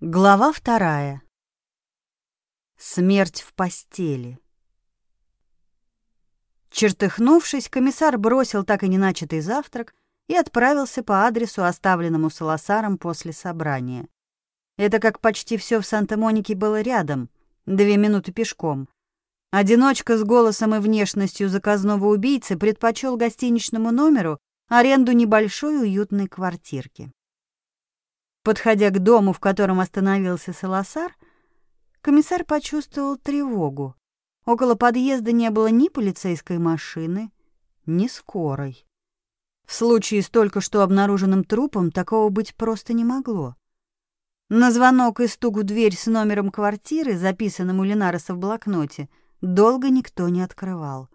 Глава вторая. Смерть в постели. Чертыхнувшись, комиссар бросил так и не начатый завтрак и отправился по адресу, оставленному Саласаром после собрания. Это как почти все в Санта-Монике было рядом, две минуты пешком. Одиночка с голосом и внешностью заказного убийцы предпочел гостиничному номеру аренду небольшой уютной квартирки. Подходя к дому, в котором остановился Саласар, комиссар почувствовал тревогу. Около подъезда не было ни полицейской машины, ни скорой. В случае с только что обнаруженным трупом такого быть просто не могло. На звонок и стук в дверь с номером квартиры, записанным у Ленареса в блокноте, долго никто не открывал.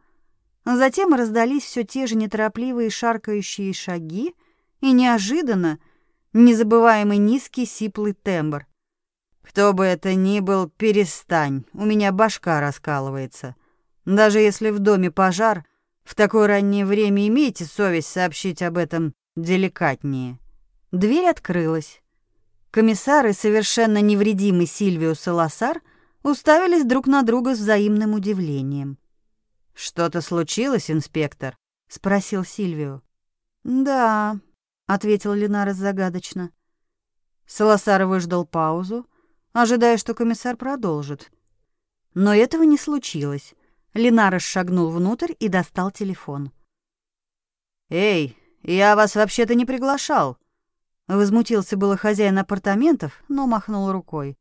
Затем раздались все те же неторопливые шаркающие шаги, и неожиданно — незабываемый низкий сиплый тембр. Кто бы это ни был, перестань, у меня башка раскалывается. Даже если в доме пожар, в такое раннее время имейте совесть сообщить об этом деликатнее. Дверь открылась. Комиссар и совершенно невредимый Сильвио Саласар уставились друг на друга с взаимным удивлением. «Что-то случилось, инспектор?» — спросил Сильвио. «Да», ответил Ленарес загадочно. Саласар выждал паузу, ожидая, что комиссар продолжит. Но этого не случилось. Ленарес шагнул внутрь и достал телефон. «Эй, я вас вообще-то не приглашал!» Возмутился было хозяин апартаментов, но махнул рукой.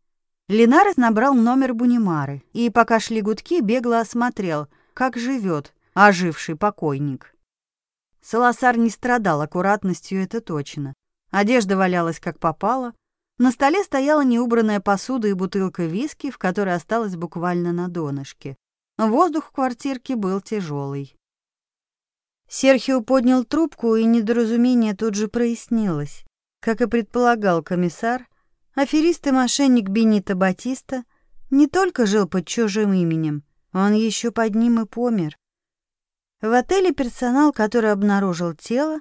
Ленарес набрал номер Бунимары и, пока шли гудки, бегло осмотрел, как живет оживший покойник. Саласар не страдал аккуратностью, это точно. Одежда валялась как попало. На столе стояла неубранная посуда и бутылка виски, в которой осталась буквально на донышке. Воздух в квартирке был тяжелый. Серхио поднял трубку, и недоразумение тут же прояснилось. Как и предполагал комиссар, аферист и мошенник Бенито Батиста не только жил под чужим именем, он еще под ним и помер. В отеле персонал, который обнаружил тело,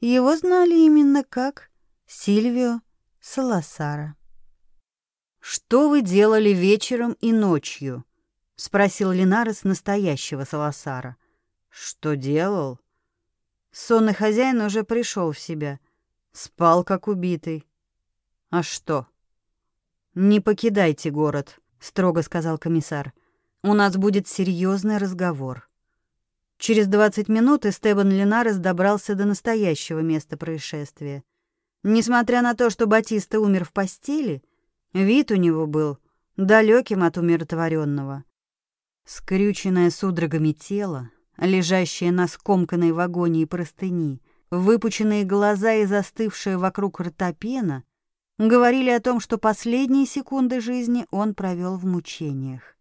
его знали именно как Сильвио Саласара. «Что вы делали вечером и ночью?» — спросил Линарес настоящего Саласара. «Что делал?» Сонный хозяин уже пришел в себя. Спал, как убитый. «А что?» «Не покидайте город», — строго сказал комиссар. «У нас будет серьезный разговор». Через 20 минут Эстебан Линарес добрался до настоящего места происшествия. Несмотря на то, что Батиста умер в постели, вид у него был далеким от умиротворенного. Скрюченное судорогами тело, лежащее на скомканной в агонии простыни, выпученные глаза и застывшая вокруг рта пена говорили о том, что последние секунды жизни он провел в мучениях.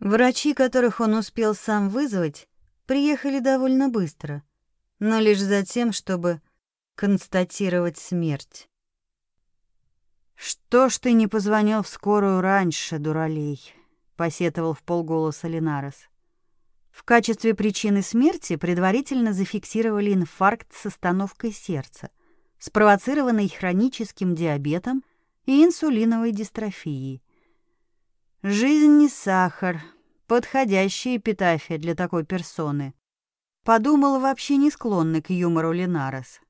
Врачи, которых он успел сам вызвать, приехали довольно быстро, но лишь за тем, чтобы констатировать смерть. «Что ж ты не позвонил в скорую раньше, дуралей?» — посетовал в полголоса Ленарес. В качестве причины смерти предварительно зафиксировали инфаркт с остановкой сердца, спровоцированный хроническим диабетом и инсулиновой дистрофией. Жизнь не сахар, Подходящая эпитафия для такой персоны. Подумал вообще не склонный к юмору Ленарес.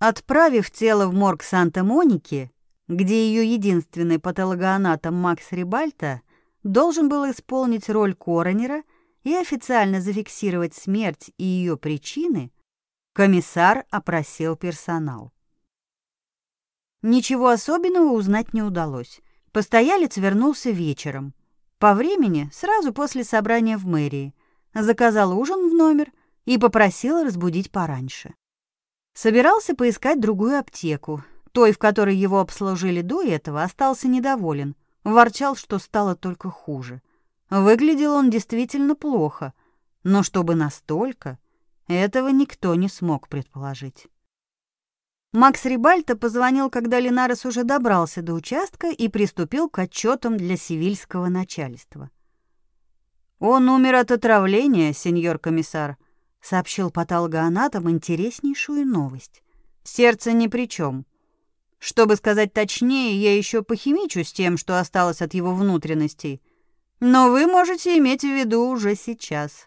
Отправив тело в морг Санта-Моники, где ее единственный патологоанатом Макс Рибальто должен был исполнить роль коронера и официально зафиксировать смерть и ее причины, комиссар опросил персонал. Ничего особенного узнать не удалось. Постоялец вернулся вечером. По времени сразу после собрания в мэрии. Заказал ужин в номер и попросил разбудить пораньше. Собирался поискать другую аптеку. Той, в которой его обслужили до этого, остался недоволен. Ворчал, что стало только хуже. Выглядел он действительно плохо, но чтобы настолько, этого никто не смог предположить. Макс Рибальто позвонил, когда Линарес уже добрался до участка и приступил к отчетам для сивильского начальства. «Он умер от отравления, сеньор комиссар», — сообщил патологоанатом интереснейшую новость. «Сердце ни при чем. Чтобы сказать точнее, я еще похимичу с тем, что осталось от его внутренностей. Но вы можете иметь в виду уже сейчас.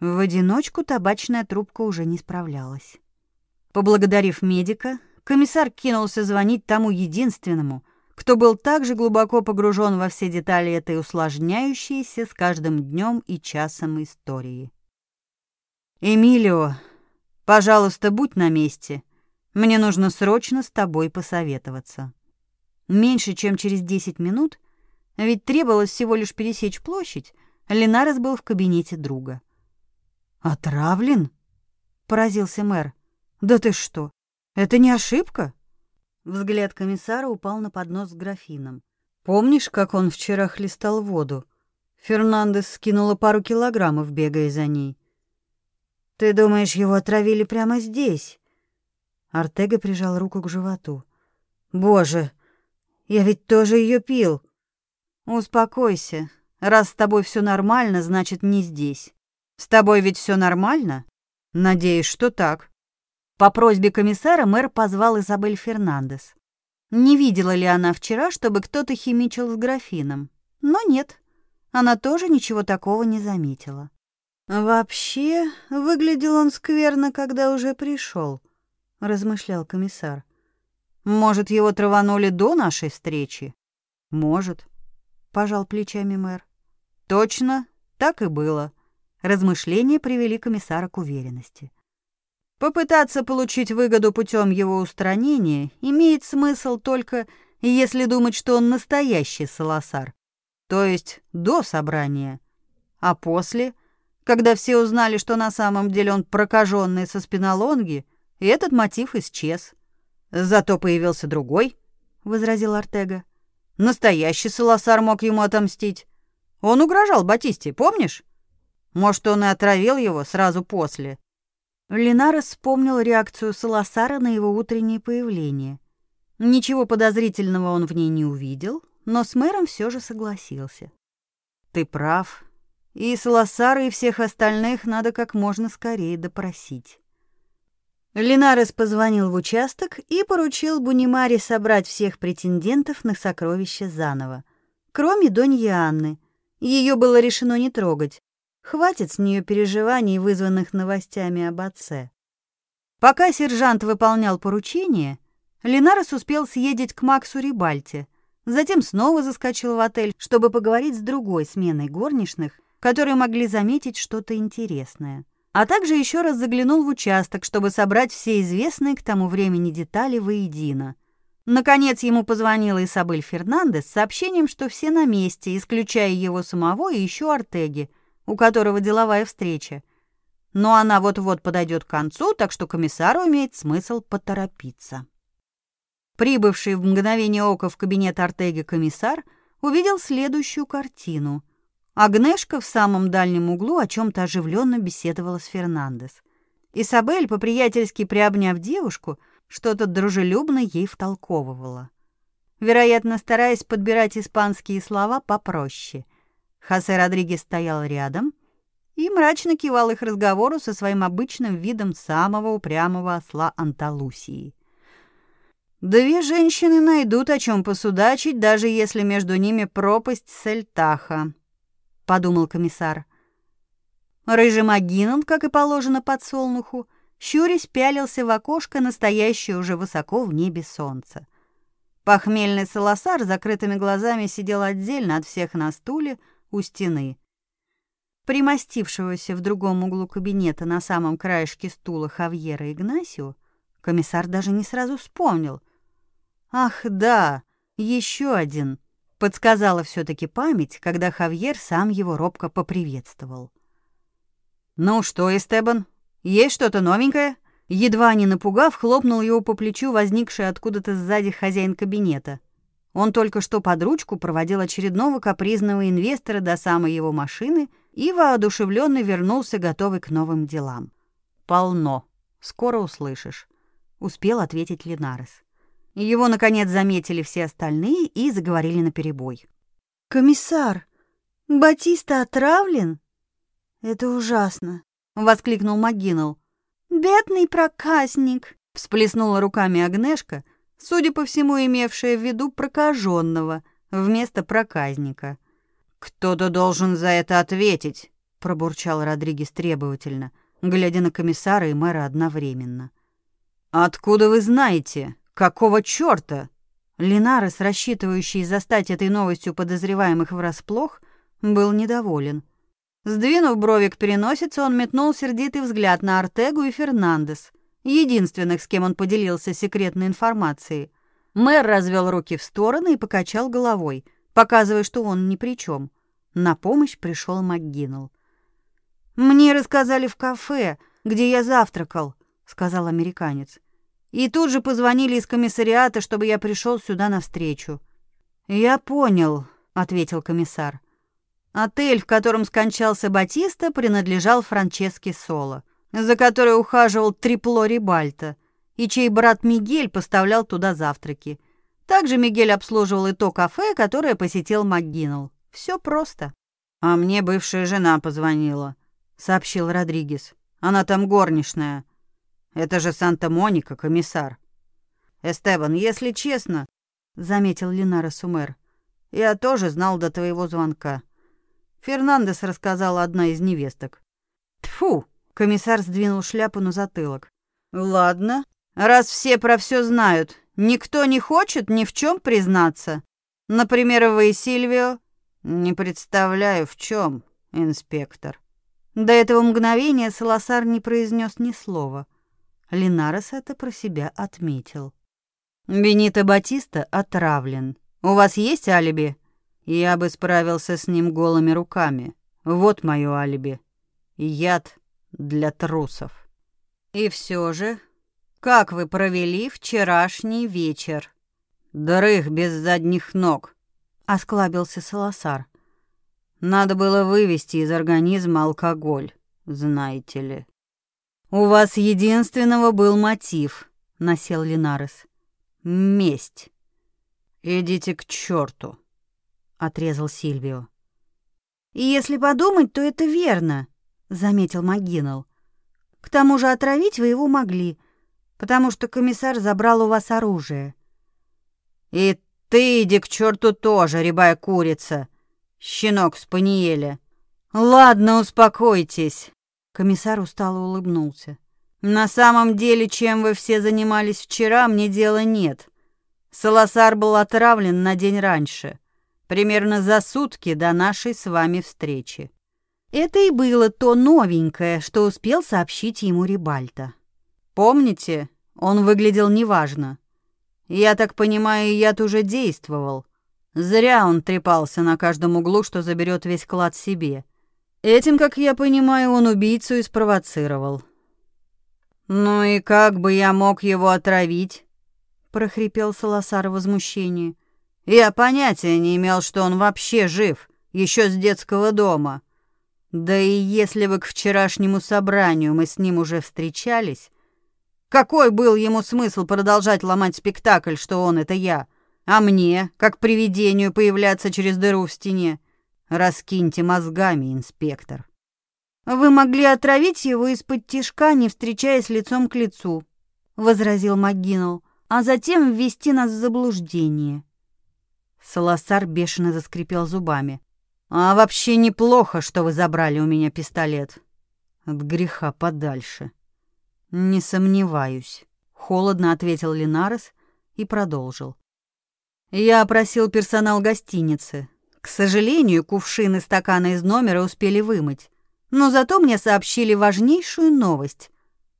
В одиночку табачная трубка уже не справлялась. Поблагодарив медика, комиссар кинулся звонить тому единственному, кто был также глубоко погружен во все детали этой усложняющейся с каждым днем и часом истории. «Эмилио, пожалуйста, будь на месте. Мне нужно срочно с тобой посоветоваться». Меньше чем через десять минут, ведь требовалось всего лишь пересечь площадь, Ленарес был в кабинете друга. «Отравлен?» — поразился мэр. «Да ты что? Это не ошибка?» Взгляд комиссара упал на поднос с графином. «Помнишь, как он вчера хлестал воду? Фернандес скинула пару килограммов, бегая за ней. Ты думаешь, его отравили прямо здесь?» Артега прижал руку к животу. «Боже, я ведь тоже ее пил!» «Успокойся. Раз с тобой все нормально, значит, не здесь. С тобой ведь все нормально? Надеюсь, что так». По просьбе комиссара мэр позвал Изабель Фернандес. Не видела ли она вчера, чтобы кто-то химичил с графином? Но нет, она тоже ничего такого не заметила. «Вообще, выглядел он скверно, когда уже пришел», — размышлял комиссар. «Может, его траванули до нашей встречи?» «Может», — пожал плечами мэр. «Точно, так и было». Размышления привели комиссара к уверенности. Попытаться получить выгоду путем его устранения имеет смысл только если думать, что он настоящий Саласар, то есть до собрания. А после, когда все узнали, что на самом деле он прокаженный со спинолонги, этот мотив исчез. Зато появился другой, — возразил Артега. Настоящий Саласар мог ему отомстить. Он угрожал Батисте, помнишь? Может, он и отравил его сразу после. Ленарес вспомнил реакцию Саласара на его утреннее появление. Ничего подозрительного он в ней не увидел, но с мэром все же согласился. «Ты прав. И Саласара, и всех остальных надо как можно скорее допросить». Линарес позвонил в участок и поручил Бунимаре собрать всех претендентов на сокровища заново, кроме Доньи Анны. Ее было решено не трогать, Хватит с нее переживаний, вызванных новостями об отце. Пока сержант выполнял поручение, Ленарес успел съездить к Максу Рибальте, затем снова заскочил в отель, чтобы поговорить с другой сменой горничных, которые могли заметить что-то интересное. А также еще раз заглянул в участок, чтобы собрать все известные к тому времени детали воедино. Наконец ему позвонила Исабель Фернандес с сообщением, что все на месте, исключая его самого и еще Артеги – у которого деловая встреча. Но она вот-вот подойдет к концу, так что комиссару имеет смысл поторопиться. Прибывший в мгновение ока в кабинет Артеги комиссар увидел следующую картину. Агнешка в самом дальнем углу о чем-то оживленно беседовала с Фернандес. Исабель, по-приятельски приобняв девушку, что-то дружелюбно ей втолковывала. Вероятно, стараясь подбирать испанские слова попроще. Хосе Родригес стоял рядом и мрачно кивал их разговору со своим обычным видом самого упрямого осла Анталусии. «Две женщины найдут о чем посудачить, даже если между ними пропасть Сельтаха», — подумал комиссар. Рыжий Магинон, как и положено подсолнуху, щурясь пялился в окошко, настоящее уже высоко в небе солнце. Похмельный Саласар закрытыми глазами сидел отдельно от всех на стуле, у стены. Примостившегося в другом углу кабинета на самом краешке стула Хавьера Игнасио комиссар даже не сразу вспомнил. «Ах, да, еще один», — подсказала все-таки память, когда Хавьер сам его робко поприветствовал. «Ну что, Эстебан, есть что-то новенькое?» Едва не напугав, хлопнул его по плечу возникший откуда-то сзади хозяин кабинета — он только что под ручку проводил очередного капризного инвестора до самой его машины и воодушевленно вернулся, готовый к новым делам. «Полно. Скоро услышишь», — успел ответить Ленарес. Его, наконец, заметили все остальные и заговорили наперебой. «Комиссар, Батиста отравлен?» «Это ужасно», — воскликнул Магинал. «Бедный проказник!» — всплеснула руками Агнешка, судя по всему, имевшая в виду прокаженного вместо проказника. «Кто-то должен за это ответить», — пробурчал Родригес требовательно, глядя на комиссара и мэра одновременно. «Откуда вы знаете? Какого чёрта?» Линарес, рассчитывающий застать этой новостью подозреваемых врасплох, был недоволен. Сдвинув брови к переносице, он метнул сердитый взгляд на Артегу и Фернандес, единственных, с кем он поделился секретной информацией. Мэр развел руки в стороны и покачал головой, показывая, что он ни при чем. На помощь пришел МакГиннелл. «Мне рассказали в кафе, где я завтракал», — сказал американец. «И тут же позвонили из комиссариата, чтобы я пришел сюда навстречу». «Я понял», — ответил комиссар. Отель, в котором скончался Батиста, принадлежал Франческе Соло, за которой ухаживал Трипло Рибальто, и чей брат Мигель поставлял туда завтраки. Также Мигель обслуживал и то кафе, которое посетил МакГиннелл. Все просто. «А мне бывшая жена позвонила», — сообщил Родригес. «Она там горничная. Это же Санта-Моника, комиссар». «Эстебан, если честно», — заметил Линара Сумер, — «я тоже знал до твоего звонка». Фернандес рассказала одна из невесток. Тфу, комиссар сдвинул шляпу на затылок. Ладно, раз все про все знают, никто не хочет ни в чем признаться. Например, вы, Сильвио? Не представляю, в чем, инспектор. До этого мгновения Саласар не произнес ни слова. Линарес это про себя отметил. Бенито Батиста отравлен. У вас есть алиби? Я бы справился с ним голыми руками. Вот моё алиби. Яд для трусов. И все же, как вы провели вчерашний вечер? Дрых без задних ног, осклабился Саласар. Надо было вывести из организма алкоголь, знаете ли. У вас единственного был мотив, насел Линарес. Месть. Идите к черту отрезал Сильвио. И если подумать, то это верно, заметил Магинал. К тому же отравить вы его могли, потому что комиссар забрал у вас оружие. И ты иди к черту тоже, рябая курица, щенок спаниеля. Ладно, успокойтесь. Комиссар устало улыбнулся. На самом деле, чем вы все занимались вчера, мне дела нет. Саласар был отравлен на день раньше примерно за сутки до нашей с вами встречи. Это и было то новенькое, что успел сообщить ему Рибальто. Помните, он выглядел неважно. Я так понимаю, яд уже действовал. Зря он трепался на каждом углу, что заберет весь клад себе. Этим, как я понимаю, он убийцу и спровоцировал. «Ну и как бы я мог его отравить?» — прохрипел Саласар в возмущении. Я понятия не имел, что он вообще жив, еще с детского дома. Да и если бы к вчерашнему собранию мы с ним уже встречались, какой был ему смысл продолжать ломать спектакль, что он это я, а мне, как привидению, появляться через дыру в стене? Раскиньте мозгами, инспектор. Вы могли отравить его из-под тишка, не встречаясь лицом к лицу, возразил МакГиннелл, а затем ввести нас в заблуждение. Саласар бешено заскрипел зубами. «А вообще неплохо, что вы забрали у меня пистолет. От греха подальше». «Не сомневаюсь», — холодно ответил Линарес и продолжил. «Я опросил персонал гостиницы. К сожалению, кувшины стаканы из номера успели вымыть. Но зато мне сообщили важнейшую новость.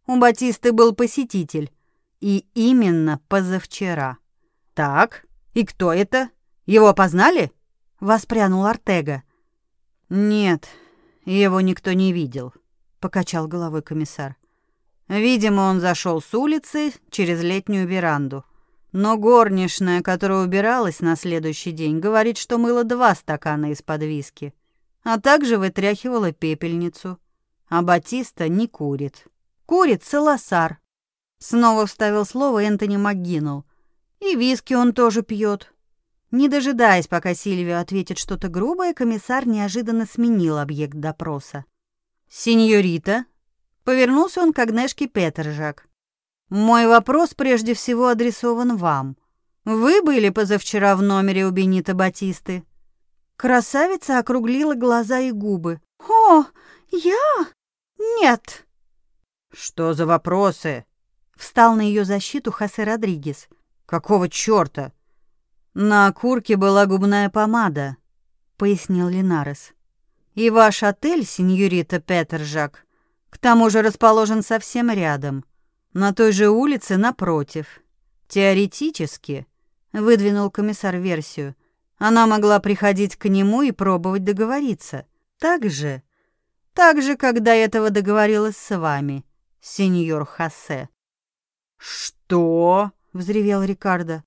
У Батисты был посетитель. И именно позавчера. Так, и кто это?» Его опознали?» — воспрянул Артега. «Нет, его никто не видел», — покачал головой комиссар. «Видимо, он зашел с улицы через летнюю веранду. Но горничная, которая убиралась на следующий день, говорит, что мыла два стакана из-под виски, а также вытряхивала пепельницу. А Батиста не курит. Курит Саласар. Снова вставил слово Энтони МакГиннелл. И виски он тоже пьет. Не дожидаясь, пока Сильвия ответит что-то грубое, комиссар неожиданно сменил объект допроса. «Сеньорита?» Повернулся он к Агнешке Петержак. Мой вопрос прежде всего адресован вам. Вы были позавчера в номере у Бенита Батисты?» Красавица округлила глаза и губы. «О, я? Нет!» «Что за вопросы?» Встал на ее защиту Хосе Родригес. «Какого чёрта?» «На окурке была губная помада», — пояснил Линарес. «И ваш отель, сеньорита Петержак, к тому же расположен совсем рядом, на той же улице напротив. Теоретически, — выдвинул комиссар версию, — она могла приходить к нему и пробовать договориться. Так же, так же, когда этого договорилась с вами, сеньор Хосе». «Что?» — взревел Рикардо.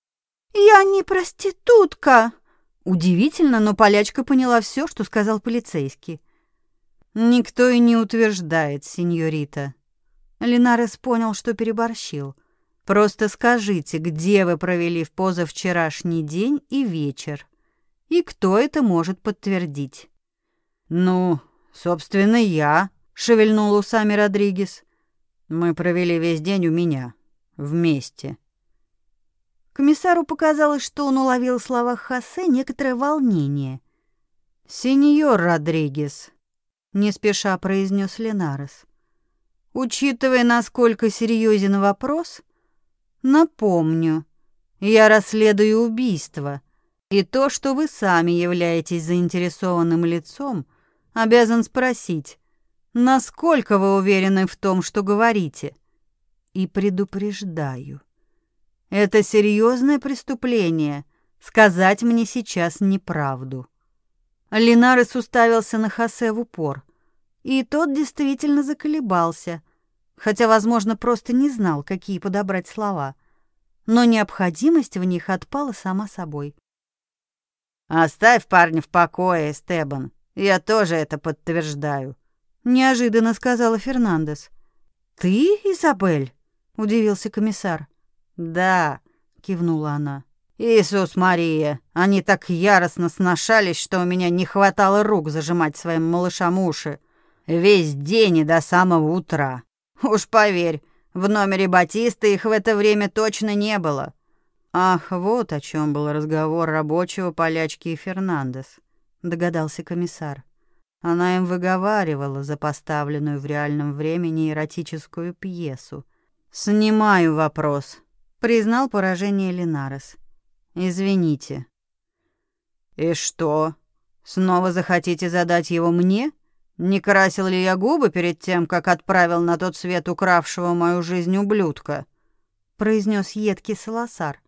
«Я не проститутка!» Удивительно, но полячка поняла все, что сказал полицейский. «Никто и не утверждает, сеньорита». Линарес понял, что переборщил. «Просто скажите, где вы провели в позавчерашний день и вечер? И кто это может подтвердить?» «Ну, собственно, я», — шевельнул усами Родригес. «Мы провели весь день у меня. Вместе». Комиссару показалось, что он уловил в словах Хосе некоторое волнение. «Сеньор Родригес», — не спеша произнес Ленарес, — «учитывая, насколько серьезен вопрос, напомню, я расследую убийство, и то, что вы сами являетесь заинтересованным лицом, обязан спросить, насколько вы уверены в том, что говорите, и предупреждаю». Это серьезное преступление сказать мне сейчас неправду. Линарес уставился на Хосе в упор, и тот действительно заколебался, хотя, возможно, просто не знал, какие подобрать слова. Но необходимость в них отпала сама собой. «Оставь парня в покое, Стебан. Я тоже это подтверждаю», — неожиданно сказала Фернандес. «Ты, Изабель?» — удивился комиссар. «Да», — кивнула она. «Иисус Мария, они так яростно сношались, что у меня не хватало рук зажимать своим малышам уши. Весь день и до самого утра. Уж поверь, в номере Батиста их в это время точно не было». «Ах, вот о чем был разговор рабочего полячки и Фернандес», — догадался комиссар. Она им выговаривала за поставленную в реальном времени эротическую пьесу. «Снимаю вопрос», Признал поражение Линарес. Извините. И что? Снова захотите задать его мне? Не красил ли я губы перед тем, как отправил на тот свет укравшего мою жизнь ублюдка? произнес едкий Саласар.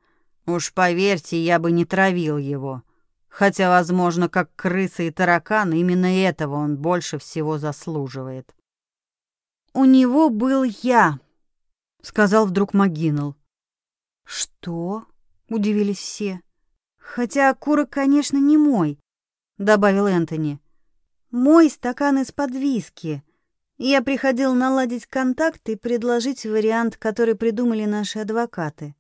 Уж поверьте, я бы не травил его. Хотя, возможно, как крысы и тараканы, именно этого он больше всего заслуживает. У него был я, сказал вдруг Магинал. «Что?» — удивились все. «Хотя окурок, конечно, не мой», — добавил Энтони. «Мой стакан из-под виски. Я приходил наладить контакт и предложить вариант, который придумали наши адвокаты».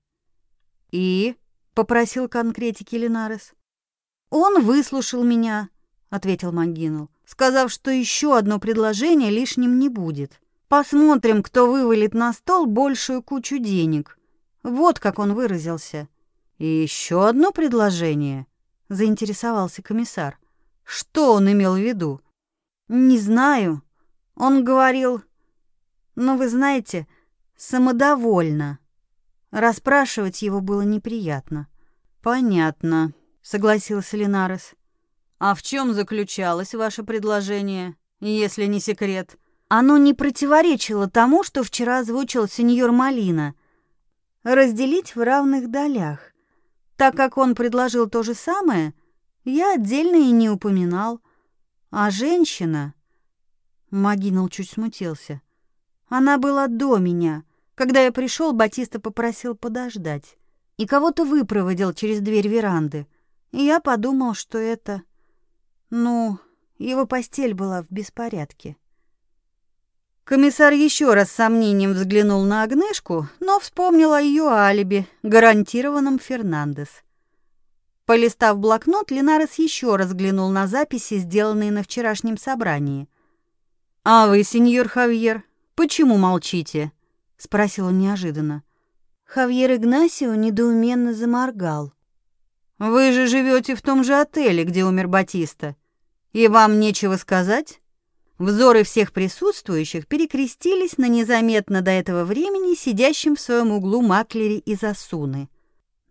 «И?» — попросил конкретики Линарес. «Он выслушал меня», — ответил Магинул, сказав, что еще одно предложение лишним не будет. «Посмотрим, кто вывалит на стол большую кучу денег». Вот как он выразился. И еще одно предложение, заинтересовался комиссар. Что он имел в виду? Не знаю. Он говорил, но вы знаете, самодовольно. Расспрашивать его было неприятно. Понятно, согласился Линарес. А в чем заключалось ваше предложение, если не секрет? Оно не противоречило тому, что вчера озвучил сеньор Малина — разделить в равных долях. Так как он предложил то же самое, я отдельно и не упоминал. А женщина... Магинал чуть смутился. Она была до меня. Когда я пришел, Батиста попросил подождать. И кого-то выпроводил через дверь веранды. И я подумал, что это... Ну, его постель была в беспорядке. Комиссар еще раз с сомнением взглянул на Агнешку, но вспомнил о ее алиби, гарантированном Фернандес. Полистав блокнот, Линарес еще раз взглянул на записи, сделанные на вчерашнем собрании. «А вы, сеньор Хавьер, почему молчите?» — спросил он неожиданно. Хавьер Игнасио недоуменно заморгал. «Вы же живете в том же отеле, где умер Батиста, и вам нечего сказать?» Взоры всех присутствующих перекрестились на незаметно до этого времени сидящем в своем углу маклере из Асуны.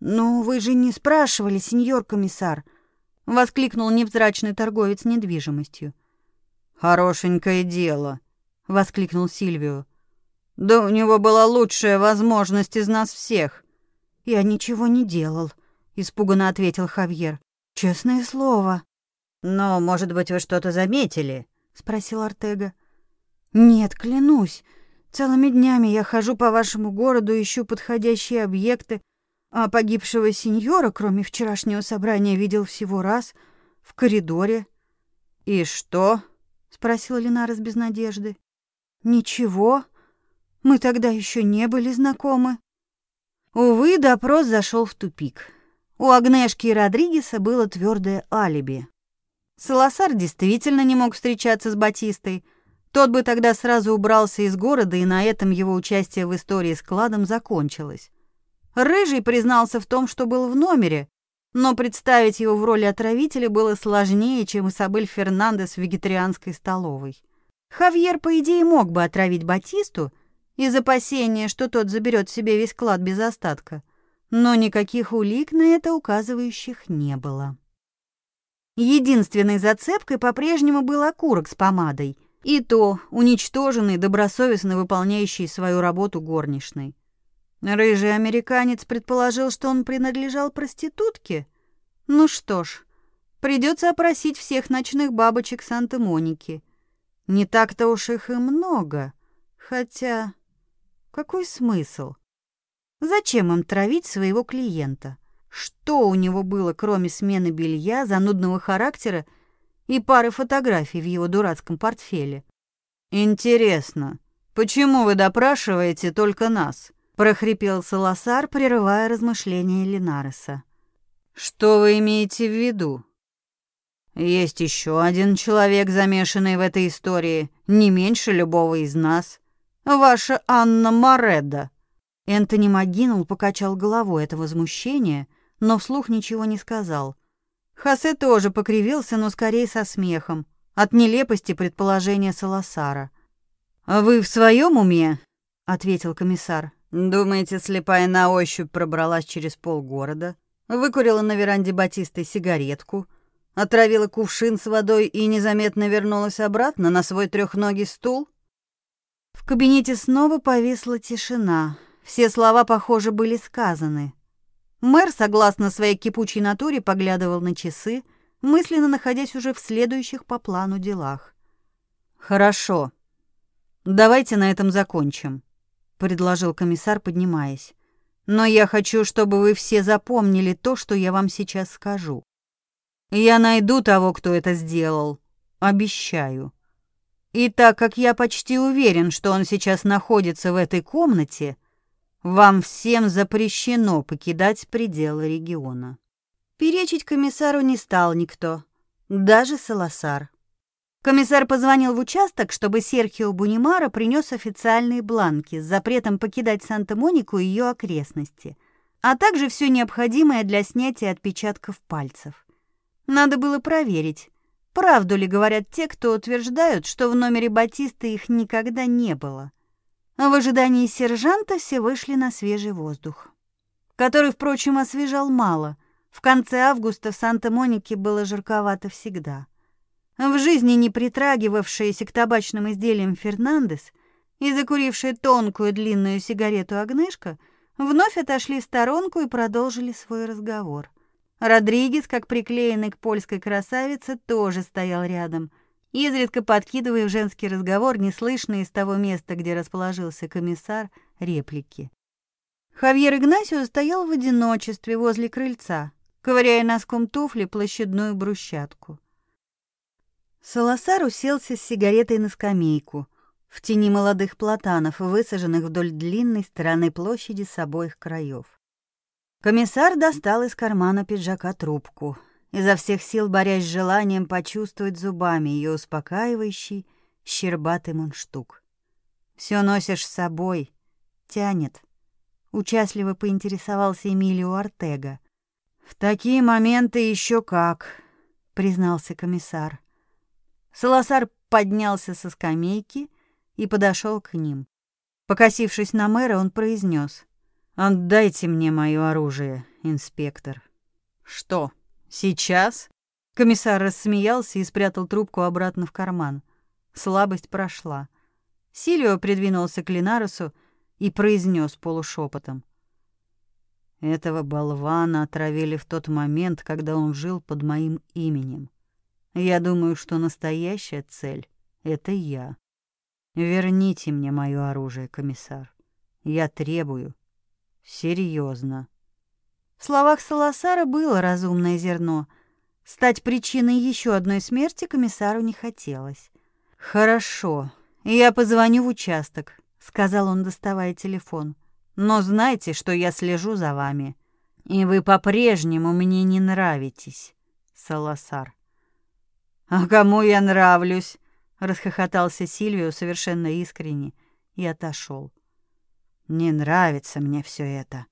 «Ну, вы же не спрашивали, сеньор комиссар!» — воскликнул невзрачный торговец недвижимостью. «Хорошенькое дело!» — воскликнул Сильвио. «Да у него была лучшая возможность из нас всех!» «Я ничего не делал», — испуганно ответил Хавьер. «Честное слово». «Но, может быть, вы что-то заметили?» Спросил Артега. Нет, клянусь. Целыми днями я хожу по вашему городу, ищу подходящие объекты, а погибшего сеньора, кроме вчерашнего собрания, видел всего раз в коридоре. И что? спросил Ленарес без надежды. Ничего. Мы тогда еще не были знакомы. Увы, допрос зашел в тупик. У Агнешки и Родригеса было твердое алиби. Саласар действительно не мог встречаться с Батистой. Тот бы тогда сразу убрался из города, и на этом его участие в истории с кладом закончилось. Рыжий признался в том, что был в номере, но представить его в роли отравителя было сложнее, чем Исабель Фернандес в вегетарианской столовой. Хавьер, по идее, мог бы отравить Батисту из опасения, что тот заберет себе весь клад без остатка, но никаких улик на это указывающих не было. Единственной зацепкой по-прежнему был окурок с помадой, и то уничтоженный, добросовестно выполняющий свою работу горничной. Рыжий американец предположил, что он принадлежал проститутке. Ну что ж, придется опросить всех ночных бабочек Санта-Моники. Не так-то уж их и много. Хотя, какой смысл? Зачем им травить своего клиента? Что у него было, кроме смены белья, занудного характера и пары фотографий в его дурацком портфеле? «Интересно, почему вы допрашиваете только нас?» — прохрипел Саласар, прерывая размышления Линареса. «Что вы имеете в виду?» «Есть еще один человек, замешанный в этой истории, не меньше любого из нас. Ваша Анна Моредо». Энтони Магинул покачал головой от возмущения, но вслух ничего не сказал. Хосе тоже покривился, но скорее со смехом, от нелепости предположения Саласара. «А вы в своем уме?» — ответил комиссар. «Думаете, слепая на ощупь пробралась через полгорода, выкурила на веранде Батистой сигаретку, отравила кувшин с водой и незаметно вернулась обратно на свой трехногий стул?» В кабинете снова повисла тишина. Все слова, похоже, были сказаны. Мэр, согласно своей кипучей натуре, поглядывал на часы, мысленно находясь уже в следующих по плану делах. «Хорошо. Давайте на этом закончим», — предложил комиссар, поднимаясь. «Но я хочу, чтобы вы все запомнили то, что я вам сейчас скажу. Я найду того, кто это сделал. Обещаю. И так как я почти уверен, что он сейчас находится в этой комнате, — вам всем запрещено покидать пределы региона. Перечить комиссару не стал никто, даже Саласар. Комиссар позвонил в участок, чтобы Серхио Бунимара принес официальные бланки с запретом покидать Санта-Монику и ее окрестности, а также все необходимое для снятия отпечатков пальцев. Надо было проверить, правду ли говорят те, кто утверждают, что в номере Батиста их никогда не было. В ожидании сержанта все вышли на свежий воздух, который, впрочем, освежал мало. В конце августа в Санта-Монике было жарковато всегда. В жизни не притрагивавшаяся к табачным изделиям Фернандес и закурившая тонкую длинную сигарету Агнешка вновь отошли в сторонку и продолжили свой разговор. Родригес, как приклеенный к польской красавице, тоже стоял рядом — изредка подкидывая в женский разговор неслышные из того места, где расположился комиссар, реплики. Хавьер Игнасио стоял в одиночестве возле крыльца, ковыряя носком туфли площадную брусчатку. Саласар уселся с сигаретой на скамейку, в тени молодых платанов, высаженных вдоль длинной стороны площади с обоих краев. Комиссар достал из кармана пиджака трубку, изо всех сил борясь с желанием почувствовать зубами ее успокаивающий, щербатый мундштук. Все носишь с собой, тянет. Участливо поинтересовался Эмилио Артега. В такие моменты еще как, признался комиссар. Саласар поднялся со скамейки и подошел к ним. Покосившись на мэра, он произнес: "Отдайте мне мое оружие, инспектор". "Что? Сейчас?" Комиссар рассмеялся и спрятал трубку обратно в карман. Слабость прошла. Сильвио придвинулся к Линарусу и произнес полушепотом: "Этого болвана отравили в тот момент, когда он жил под моим именем. Я думаю, что настоящая цель это я. Верните мне мое оружие, комиссар. Я требую. Серьезно. В словах Саласара было разумное зерно. Стать причиной еще одной смерти комиссару не хотелось. Хорошо, я позвоню в участок, сказал он, доставая телефон. Но знайте, что я слежу за вами, и вы по-прежнему мне не нравитесь, Саласар. А кому я нравлюсь? расхохотался Сильвио совершенно искренне и отошел. Не нравится мне все это,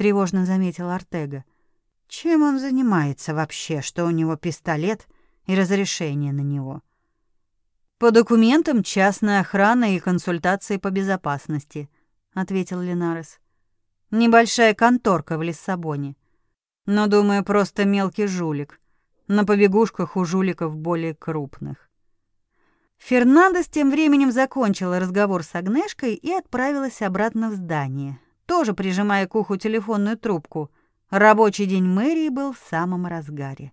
тревожно заметил Артега. Чем он занимается вообще, что у него пистолет и разрешение на него? По документам частная охрана и консультации по безопасности, ответил Линарес. Небольшая конторка в Лиссабоне. Но, думаю, просто мелкий жулик. На побегушках у жуликов более крупных. Фернандес тем временем закончила разговор с Агнешкой и отправилась обратно в здание, тоже прижимая к уху телефонную трубку. Рабочий день мэрии был в самом разгаре.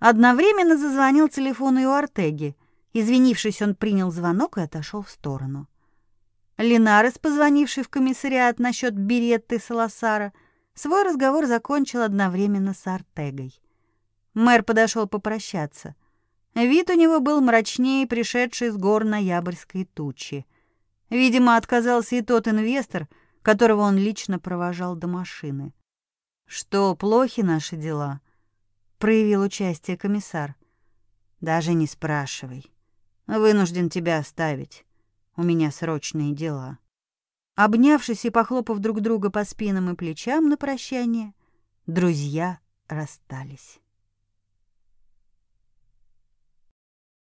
Одновременно зазвонил телефон и у Артеги. Извинившись, он принял звонок и отошел в сторону. Линарес, позвонивший в комиссариат насчет Беретты Саласара, свой разговор закончил одновременно с Артегой. Мэр подошел попрощаться. Вид у него был мрачнее пришедший с гор ноябрьской тучи. Видимо, отказался и тот инвестор, которого он лично провожал до машины. «Что, плохи наши дела?» — проявил участие комиссар. «Даже не спрашивай. Вынужден тебя оставить. У меня срочные дела». Обнявшись и похлопав друг друга по спинам и плечам на прощание, друзья расстались.